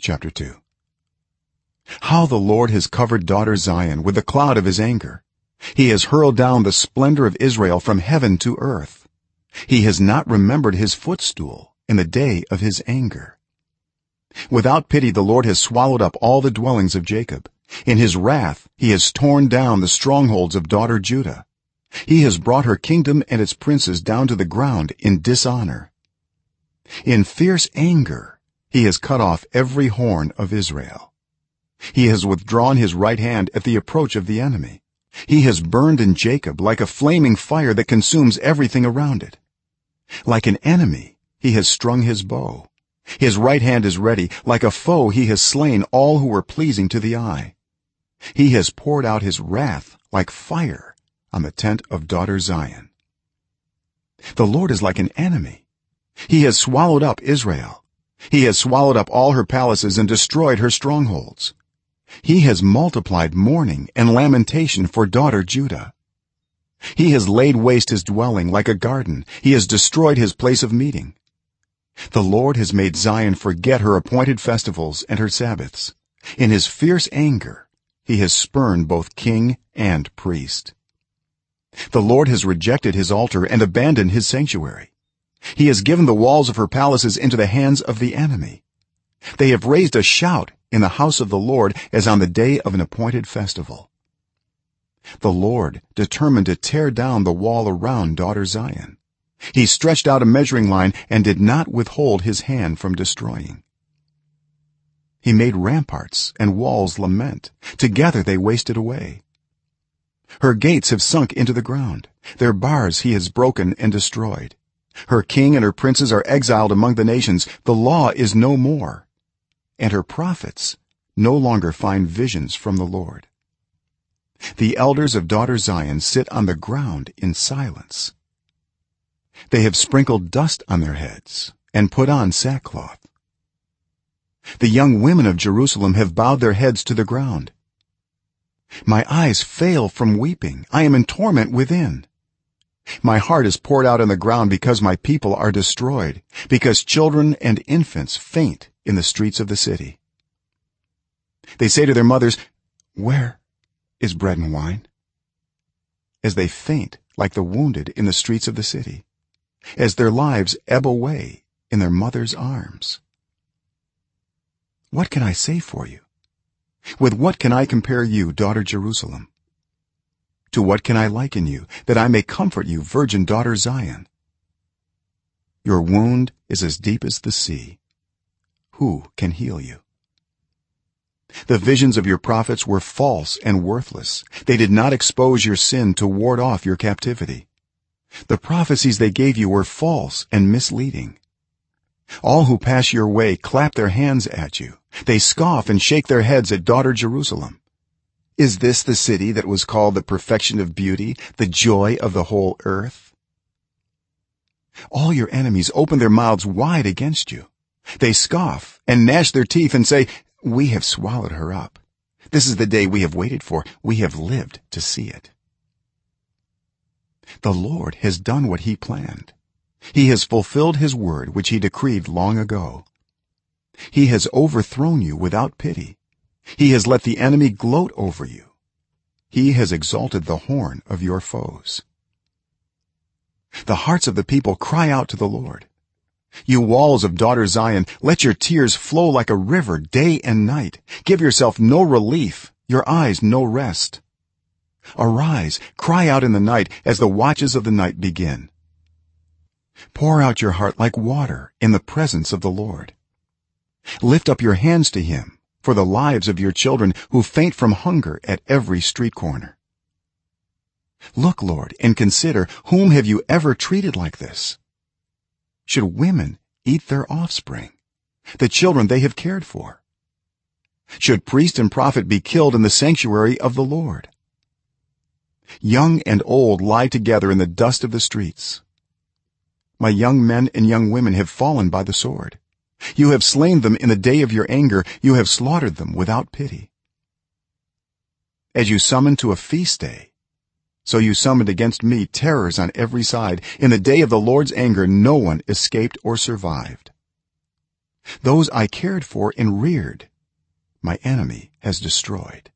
chapter 2 how the lord has covered daughter zion with the cloud of his anger. He has hurled down the splendor of israel from heaven to earth. He has not remembered his footstool in the day of his anger. Without pity the lord has swallowed up all the dwellings of jacob. In his wrath he has torn down the strongholds of daughter judah. He has brought her kingdom and its princes down to the ground in dishonor. In fierce anger he has cut off every horn of israel. He has withdrawn his right hand at the approach of the enemy. He has burned in jacob like a flaming fire that consumes everything around it. Like an enemy he has strung his bow. His right hand is ready like a foe he has slain all who were pleasing to the eye. He has poured out his wrath like fire on the tent of daughter zion. The lord is like an enemy. He has swallowed up israel he has swallowed up all her palaces and destroyed her strongholds. He has multiplied mourning and lamentation for daughter judah. He has laid waste his dwelling like a garden. He has destroyed his place of meeting. The lord has made zion forget her appointed festivals and her sabbaths. In his fierce anger he has spurned both king and priest. The lord has rejected his altar and abandoned his sanctuary he has given the walls of her palaces into the hands of the enemy. They have raised a shout in the house of the lord as on the day of an appointed festival. The lord determined to tear down the wall around daughter zion. He stretched out a measuring line and did not withhold his hand from destroying. He made ramparts and walls lament. Together they wasted away. Her gates have sunk into the ground. Their bars he has broken and destroyed her king and her princes are exiled among the nations. The law is no more. And her prophets no longer find visions from the lord. The elders of daughter zion sit on the ground in silence. They have sprinkled dust on their heads and put on sackcloth. The young women of jerusalem have bowed their heads to the ground. My eyes fail from weeping. I am in torment within my heart is poured out on the ground because my people are destroyed because children and infants faint in the streets of the city. They say to their mothers where is bread and wine? As they faint like the wounded in the streets of the city as their lives ebb away in their mother's arms. What can i say for you? With what can i compare you daughter jerusalem to what can i liken you that i may comfort you virgin daughter zion? Your wound is as deep as the sea. Who can heal you? The visions of your prophets were false and worthless. They did not expose your sin to ward off your captivity. The prophecies they gave you were false and misleading. All who pass your way clap their hands at you. They scoff and shake their heads at daughter jerusalem is this the city that was called the perfection of beauty the joy of the whole earth? All your enemies open their mouths wide against you. They scoff and gnash their teeth and say we have swallowed her up. This is the day we have waited for. We have lived to see it. The lord has done what he planned. He has fulfilled his word which he decreed long ago. He has overthrown you without pity he has let the enemy gloat over you. He has exalted the horn of your foes. The hearts of the people cry out to the lord. You walls of daughter zion let your tears flow like a river day and night. Give yourself no relief your eyes no rest. Arise cry out in the night as the watches of the night begin. Pour out your heart like water in the presence of the lord. Lift up your hands to him for the lives of your children who faint from hunger at every street corner. Look lord and consider whom have you ever treated like this? Should women eat their offspring the children they have cared for? Should priest and prophet be killed in the sanctuary of the lord? Young and old lie together in the dust of the streets. My young men and young women have fallen by the sword you have slain them in the day of your anger. You have slaughtered them without pity. As you summon to a feast day so you summoned against me terrors on every side. In the day of the lord's anger no one escaped or survived. Those i cared for and reared my enemy has destroyed